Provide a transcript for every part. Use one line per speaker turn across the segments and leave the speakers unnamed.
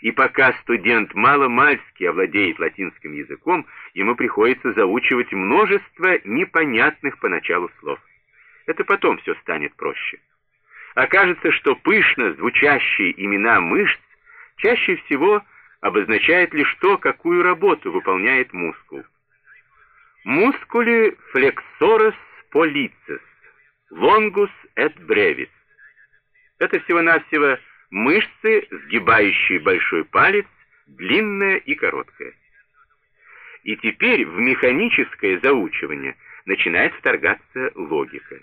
И пока студент мало-мальски овладеет латинским языком, ему приходится заучивать множество непонятных поначалу слов. Это потом все станет проще. Окажется, что пышно звучащие имена мышц чаще всего обозначает лишь то, какую работу выполняет мускул. Мускули flexoris pollicis, longus et brevis. Это всего-навсего мышцы, сгибающие большой палец, длинная и короткая. И теперь в механическое заучивание начинает вторгаться логика.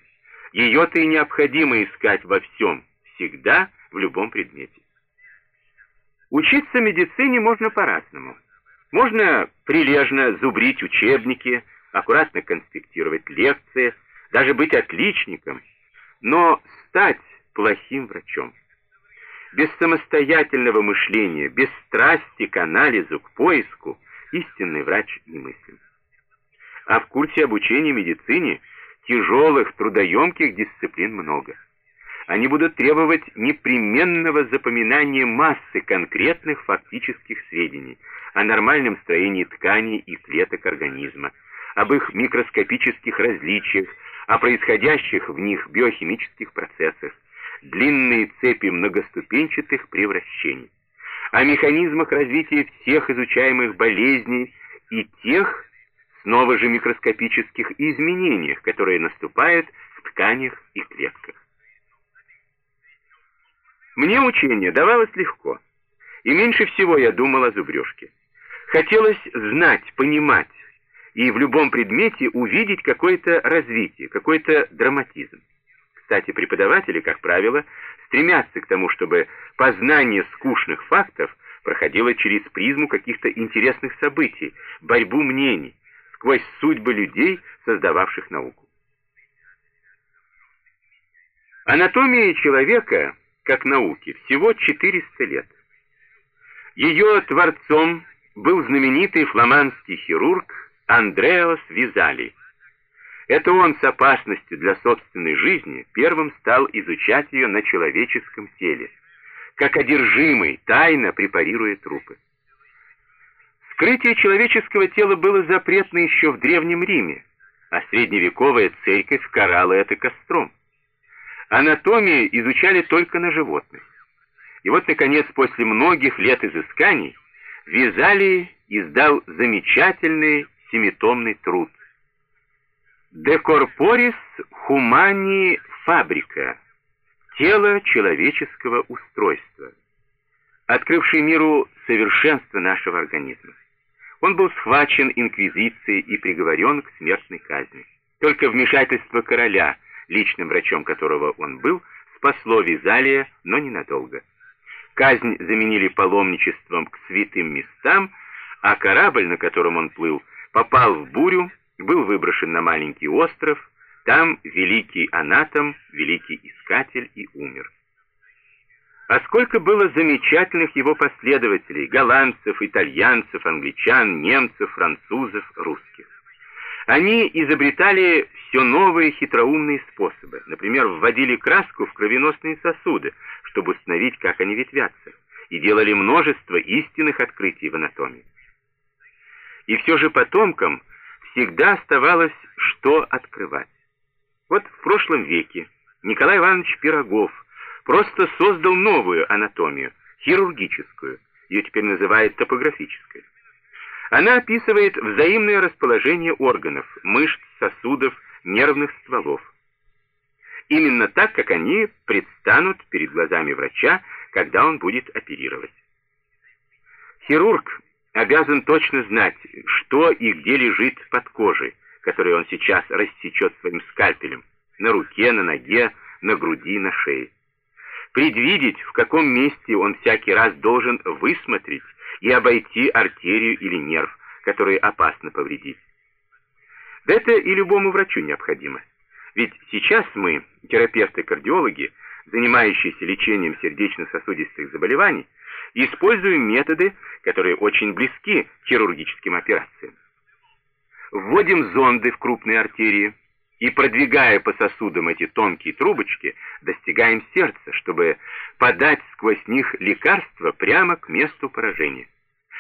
Ее-то и необходимо искать во всем, всегда, в любом предмете. Учиться медицине можно по-разному. Можно прилежно зубрить учебники, аккуратно конспектировать лекции, даже быть отличником, но стать плохим врачом. Без самостоятельного мышления, без страсти к анализу, к поиску, истинный врач немыслим. А в курсе обучения медицине тяжелых, трудоемких дисциплин много. Они будут требовать непременного запоминания массы конкретных фактических сведений о нормальном строении тканей и клеток организма, об их микроскопических различиях, о происходящих в них биохимических процессах, длинные цепи многоступенчатых превращений, о механизмах развития всех изучаемых болезней и тех, снова же микроскопических изменениях, которые наступают в тканях и клетках. Мне учение давалось легко, и меньше всего я думал о зубрежке. Хотелось знать, понимать, и в любом предмете увидеть какое-то развитие, какой-то драматизм. Кстати, преподаватели, как правило, стремятся к тому, чтобы познание скучных фактов проходило через призму каких-то интересных событий, борьбу мнений, сквозь судьбы людей, создававших науку. Анатомия человека, как науки, всего 400 лет. Ее творцом был знаменитый фламандский хирург Андреас Визали – это он с опасностью для собственной жизни первым стал изучать ее на человеческом теле, как одержимый тайно препарируя трупы. Скрытие человеческого тела было запретно еще в Древнем Риме, а средневековая церковь карала это костром. Анатомию изучали только на животных. И вот, наконец, после многих лет изысканий, Визалий издал замечательный семитомный труд – Corporis humani fabrica. Тело человеческого устройства, открывший миру совершенство нашего организма. Он был схвачен инквизицией и приговорен к смертной казни. Только вмешательство короля, личным врачом которого он был, спасло Визалия, но ненадолго. Казнь заменили паломничеством к святым местам, а корабль, на котором он плыл, попал в бурю, был выброшен на маленький остров, там великий анатом, великий искатель и умер. А сколько было замечательных его последователей, голландцев, итальянцев, англичан, немцев, французов, русских. Они изобретали все новые хитроумные способы. Например, вводили краску в кровеносные сосуды, чтобы установить, как они ветвятся, и делали множество истинных открытий в анатомии. И все же потомкам – всегда оставалось что открывать. Вот в прошлом веке Николай Иванович Пирогов просто создал новую анатомию, хирургическую, ее теперь называют топографической. Она описывает взаимное расположение органов, мышц, сосудов, нервных стволов. Именно так, как они предстанут перед глазами врача, когда он будет оперировать. Хирург обязан точно знать, что и где лежит под кожей, которую он сейчас рассечет своим скальпелем, на руке, на ноге, на груди, на шее. Предвидеть, в каком месте он всякий раз должен высмотреть и обойти артерию или нерв, который опасно повредить. Это и любому врачу необходимо. Ведь сейчас мы, терапевты-кардиологи, занимающиеся лечением сердечно-сосудистых заболеваний, используем методы, которые очень близки к хирургическим операциям. Вводим зонды в крупные артерии, и, продвигая по сосудам эти тонкие трубочки, достигаем сердца, чтобы подать сквозь них лекарство прямо к месту поражения.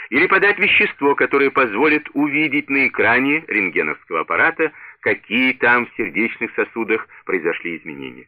Или подать вещество, которое позволит увидеть на экране рентгеновского аппарата, какие там в сердечных сосудах произошли изменения.